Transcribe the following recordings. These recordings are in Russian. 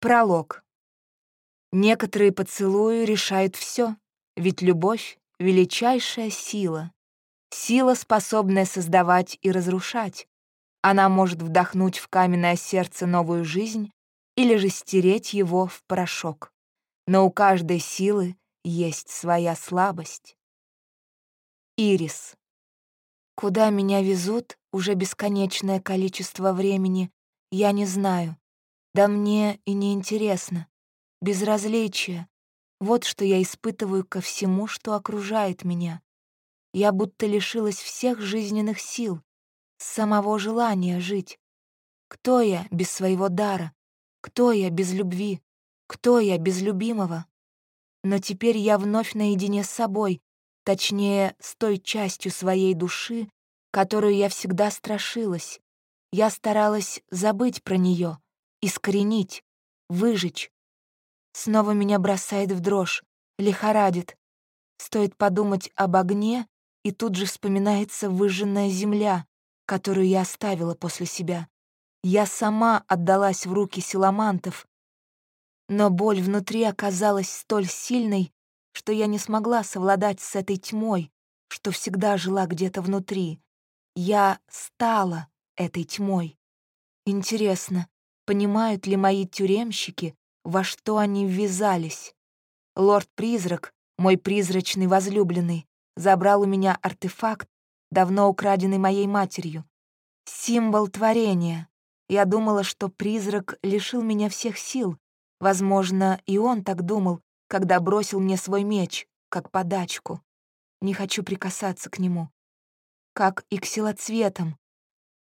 Пролог. Некоторые поцелуи решают все, ведь любовь — величайшая сила. Сила, способная создавать и разрушать. Она может вдохнуть в каменное сердце новую жизнь или же стереть его в порошок. Но у каждой силы есть своя слабость. Ирис. Куда меня везут уже бесконечное количество времени, я не знаю. Да мне и не интересно. Безразличие. Вот что я испытываю ко всему, что окружает меня. Я будто лишилась всех жизненных сил, самого желания жить. Кто я без своего дара? Кто я без любви? Кто я без любимого? Но теперь я вновь наедине с собой, точнее, с той частью своей души, которую я всегда страшилась. Я старалась забыть про нее, искоренить, выжечь. Снова меня бросает в дрожь, лихорадит. Стоит подумать об огне, и тут же вспоминается выжженная земля, которую я оставила после себя. Я сама отдалась в руки силамантов, но боль внутри оказалась столь сильной, что я не смогла совладать с этой тьмой, что всегда жила где-то внутри. Я стала этой тьмой. Интересно, Понимают ли мои тюремщики, во что они ввязались? Лорд-призрак, мой призрачный возлюбленный, забрал у меня артефакт, давно украденный моей матерью. Символ творения. Я думала, что призрак лишил меня всех сил. Возможно, и он так думал, когда бросил мне свой меч, как подачку. Не хочу прикасаться к нему. Как и к силоцветам,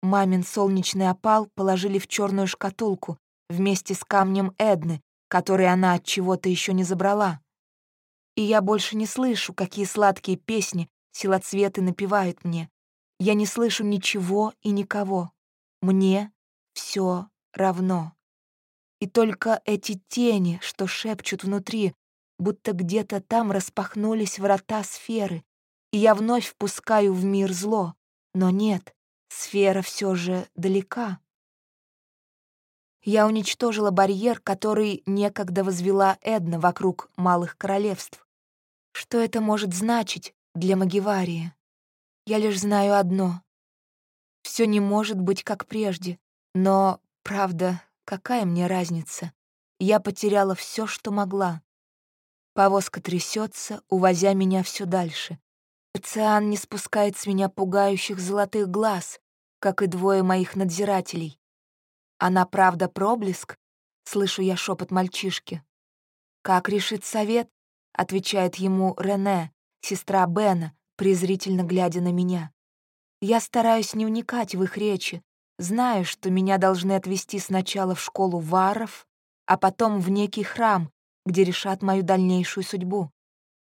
Мамин солнечный опал положили в черную шкатулку вместе с камнем Эдны, который она от чего-то еще не забрала. И я больше не слышу, какие сладкие песни силоцветы напевают мне. Я не слышу ничего и никого. Мне все равно. И только эти тени, что шепчут внутри, будто где-то там распахнулись врата сферы, и я вновь впускаю в мир зло. Но нет, Сфера все же далека. Я уничтожила барьер, который некогда возвела Эдна вокруг малых королевств. Что это может значить для Магиварии? Я лишь знаю одно. Все не может быть как прежде, но, правда, какая мне разница? Я потеряла все, что могла. Повозка трясется, увозя меня все дальше. Оциан не спускает с меня пугающих золотых глаз, как и двое моих надзирателей. Она правда проблеск? Слышу я шепот мальчишки. Как решит совет? Отвечает ему Рене, сестра Бена, презрительно глядя на меня. Я стараюсь не вникать в их речи, знаю, что меня должны отвезти сначала в школу варов, а потом в некий храм, где решат мою дальнейшую судьбу.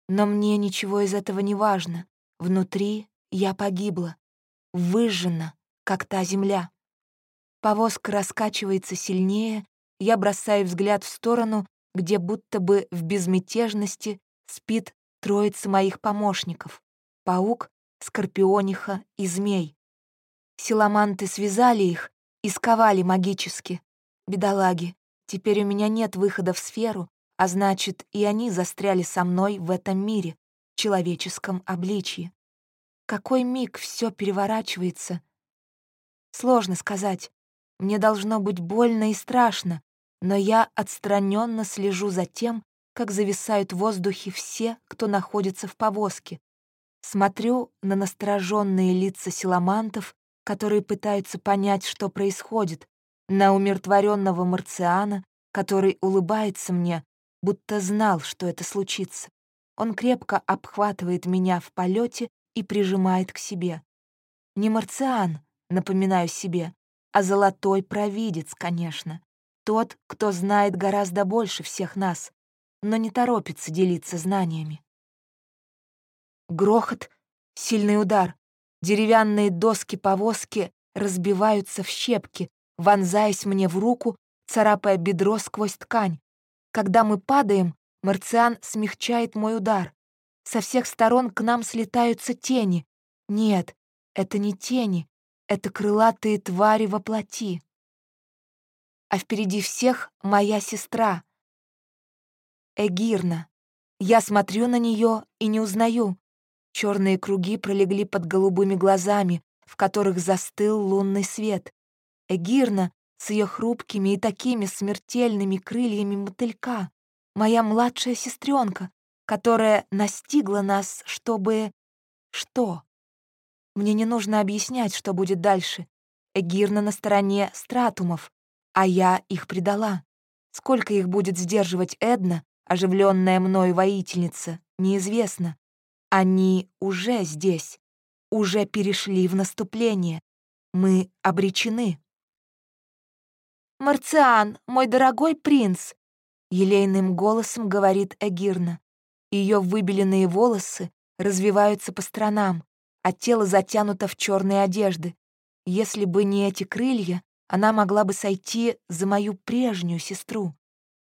Но мне ничего из этого не важно. Внутри я погибла, выжжена, как та земля. Повозка раскачивается сильнее, я бросаю взгляд в сторону, где будто бы в безмятежности спит троица моих помощников — паук, скорпиониха и змей. Силаманты связали их и сковали магически. Бедолаги, теперь у меня нет выхода в сферу, а значит, и они застряли со мной в этом мире, человеческом обличье. Какой миг все переворачивается. Сложно сказать. Мне должно быть больно и страшно, но я отстраненно слежу за тем, как зависают в воздухе все, кто находится в повозке. Смотрю на настороженные лица силамантов, которые пытаются понять, что происходит, на умиротворенного марциана, который улыбается мне, будто знал, что это случится. Он крепко обхватывает меня в полете и прижимает к себе. Не марциан, напоминаю себе, а золотой провидец, конечно. Тот, кто знает гораздо больше всех нас, но не торопится делиться знаниями. Грохот, сильный удар. Деревянные доски повозки разбиваются в щепки, вонзаясь мне в руку, царапая бедро сквозь ткань. Когда мы падаем, Марциан смягчает мой удар. Со всех сторон к нам слетаются тени. Нет, это не тени, это крылатые твари во плоти. а впереди всех моя сестра. Эгирна. Я смотрю на нее и не узнаю. Черные круги пролегли под голубыми глазами, в которых застыл лунный свет. Эгирна с ее хрупкими и такими смертельными крыльями мотылька, моя младшая сестренка, которая настигла нас, чтобы... Что? Мне не нужно объяснять, что будет дальше. Эгирна на стороне стратумов, а я их предала. Сколько их будет сдерживать Эдна, оживленная мною воительница, неизвестно. Они уже здесь, уже перешли в наступление. Мы обречены. «Марциан, мой дорогой принц!» — елейным голосом говорит Эгирна. Ее выбеленные волосы развиваются по сторонам, а тело затянуто в черные одежды. Если бы не эти крылья, она могла бы сойти за мою прежнюю сестру.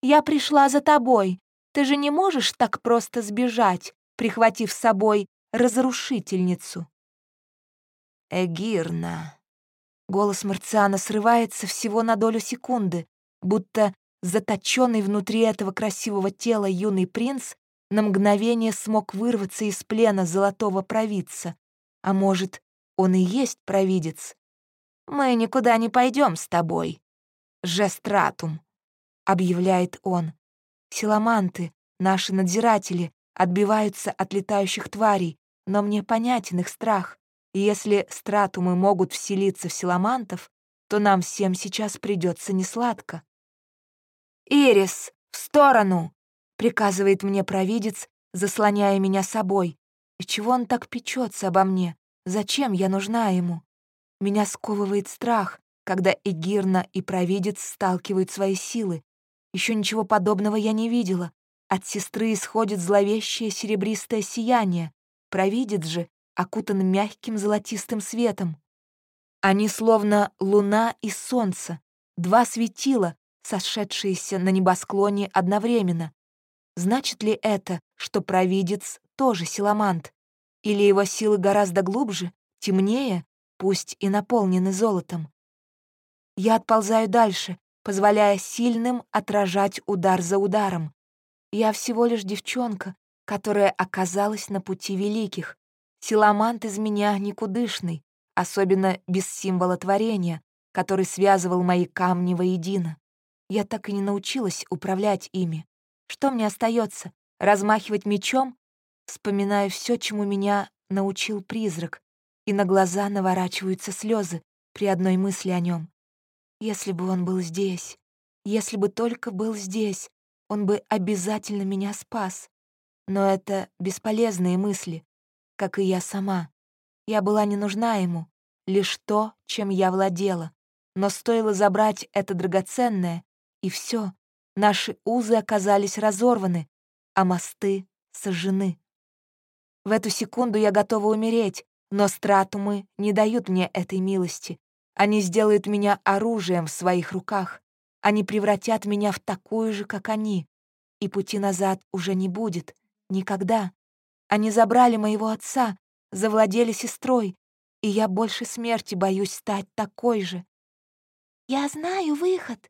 «Я пришла за тобой. Ты же не можешь так просто сбежать, прихватив с собой разрушительницу». «Эгирна». Голос Марциана срывается всего на долю секунды, будто заточенный внутри этого красивого тела юный принц на мгновение смог вырваться из плена золотого провидца. А может, он и есть провидец? «Мы никуда не пойдем с тобой. Жестратум», — объявляет он. «Силаманты, наши надзиратели, отбиваются от летающих тварей, но мне понятен их страх. Если стратумы могут вселиться в силамантов, то нам всем сейчас придется несладко». «Ирис, в сторону!» — приказывает мне провидец, заслоняя меня собой. И чего он так печется обо мне? Зачем я нужна ему? Меня сковывает страх, когда Эгирна и провидец сталкивают свои силы. Еще ничего подобного я не видела. От сестры исходит зловещее серебристое сияние. Провидец же окутан мягким золотистым светом. Они словно луна и солнце, два светила, сошедшиеся на небосклоне одновременно. Значит ли это, что провидец тоже силамант? Или его силы гораздо глубже, темнее, пусть и наполнены золотом. Я отползаю дальше, позволяя сильным отражать удар за ударом. Я всего лишь девчонка, которая оказалась на пути великих. Силамант из меня никудышный, особенно без символа творения, который связывал мои камни воедино. Я так и не научилась управлять ими. Что мне остается? Размахивать мечом? Вспоминаю все, чему меня научил призрак, и на глаза наворачиваются слезы при одной мысли о нем. Если бы он был здесь, если бы только был здесь, он бы обязательно меня спас. Но это бесполезные мысли, как и я сама. Я была не нужна ему, лишь то, чем я владела. Но стоило забрать это драгоценное, и все, наши узы оказались разорваны, а мосты сожжены. В эту секунду я готова умереть, но стратумы не дают мне этой милости. Они сделают меня оружием в своих руках. Они превратят меня в такую же, как они. И пути назад уже не будет. Никогда. Они забрали моего отца, завладели сестрой, и я больше смерти боюсь стать такой же. «Я знаю выход», —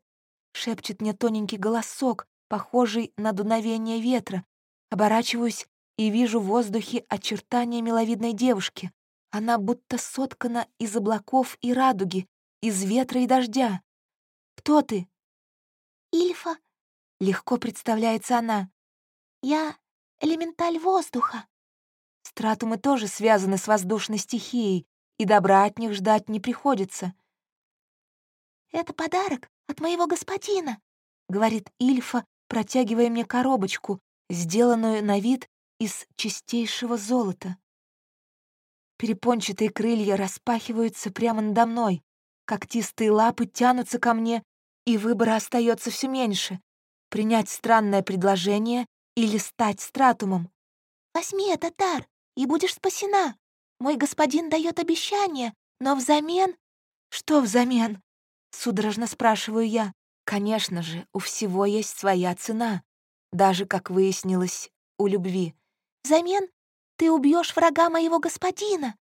шепчет мне тоненький голосок, похожий на дуновение ветра. Оборачиваюсь и вижу в воздухе очертания миловидной девушки. Она будто соткана из облаков и радуги, из ветра и дождя. «Кто ты?» «Ильфа», — легко представляется она. «Я элементаль воздуха». Стратумы тоже связаны с воздушной стихией, и добра от них ждать не приходится. «Это подарок от моего господина», — говорит Ильфа, протягивая мне коробочку, сделанную на вид из чистейшего золота. Перепончатые крылья распахиваются прямо надо мной, когтистые лапы тянутся ко мне, и выбора остается все меньше — принять странное предложение или стать стратумом. «Возьми этот дар, и будешь спасена. Мой господин дает обещание, но взамен...» «Что взамен?» — судорожно спрашиваю я. Конечно же, у всего есть своя цена, даже, как выяснилось, у любви. «Взамен ты убьешь врага моего господина!»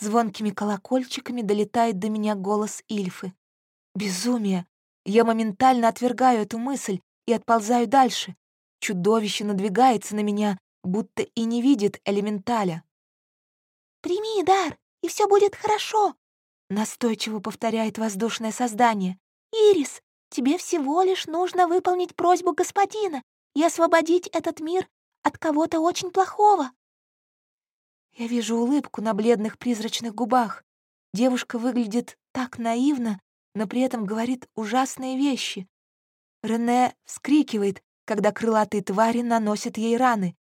Звонкими колокольчиками долетает до меня голос Ильфы. Безумие! Я моментально отвергаю эту мысль и отползаю дальше. Чудовище надвигается на меня, будто и не видит элементаля. «Прими дар, и все будет хорошо», — настойчиво повторяет воздушное создание. «Ирис, тебе всего лишь нужно выполнить просьбу господина и освободить этот мир от кого-то очень плохого». Я вижу улыбку на бледных призрачных губах. Девушка выглядит так наивно, но при этом говорит ужасные вещи. Рене вскрикивает, когда крылатые твари наносят ей раны.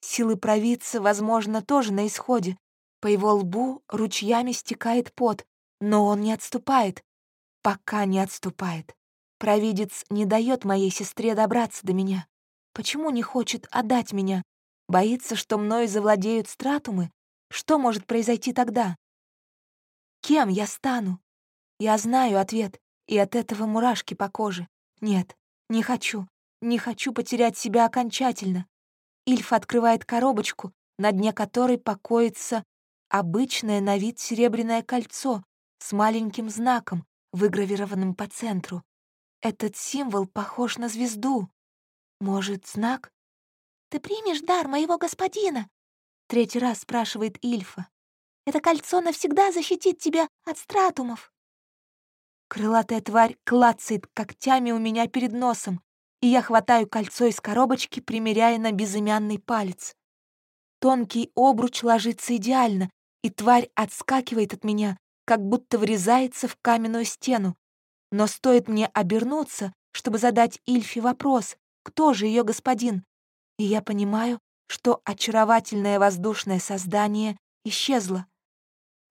Силы провидца, возможно, тоже на исходе. По его лбу ручьями стекает пот, но он не отступает. Пока не отступает. Провидец не дает моей сестре добраться до меня. Почему не хочет отдать меня? Боится, что мною завладеют стратумы? Что может произойти тогда? Кем я стану? Я знаю ответ, и от этого мурашки по коже. Нет, не хочу. Не хочу потерять себя окончательно. Ильф открывает коробочку, на дне которой покоится обычное на вид серебряное кольцо с маленьким знаком, выгравированным по центру. Этот символ похож на звезду. Может, знак? «Ты примешь дар моего господина?» Третий раз спрашивает Ильфа. «Это кольцо навсегда защитит тебя от стратумов». Крылатая тварь клацает когтями у меня перед носом, и я хватаю кольцо из коробочки, примеряя на безымянный палец. Тонкий обруч ложится идеально, и тварь отскакивает от меня, как будто врезается в каменную стену. Но стоит мне обернуться, чтобы задать Ильфе вопрос, кто же ее господин, и я понимаю, что очаровательное воздушное создание исчезло.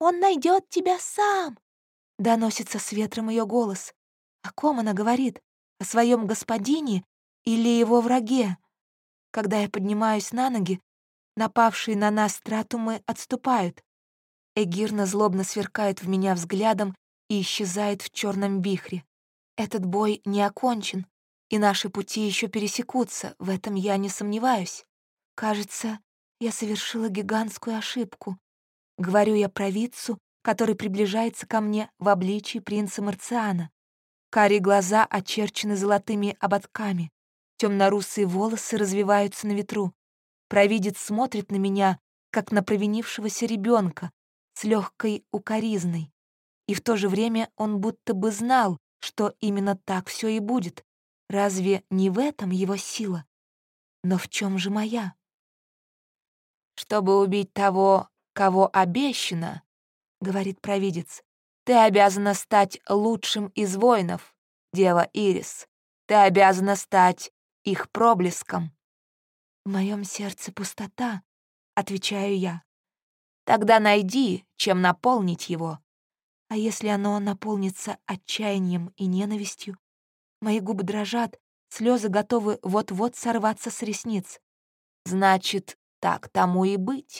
«Он найдет тебя сам!» — доносится с ветром ее голос. О ком она говорит? О своем господине или его враге? Когда я поднимаюсь на ноги, напавшие на нас стратумы отступают. Эгирна злобно сверкает в меня взглядом и исчезает в черном вихре. Этот бой не окончен, и наши пути еще пересекутся, в этом я не сомневаюсь. Кажется, я совершила гигантскую ошибку. Говорю я провидцу, который приближается ко мне в обличии принца Марциана. Карие глаза очерчены золотыми ободками. Темно-русые волосы развиваются на ветру. Провидец смотрит на меня, как на провинившегося ребенка, с легкой укоризной. И в то же время он будто бы знал, что именно так все и будет. Разве не в этом его сила? Но в чем же моя? Чтобы убить того, кого обещано, — говорит провидец, ты обязана стать лучшим из воинов, дева Ирис. Ты обязана стать их проблеском. В моем сердце пустота, отвечаю я. Тогда найди, чем наполнить его. А если оно наполнится отчаянием и ненавистью? Мои губы дрожат, слезы готовы вот-вот сорваться с ресниц. Значит, так тому и быть.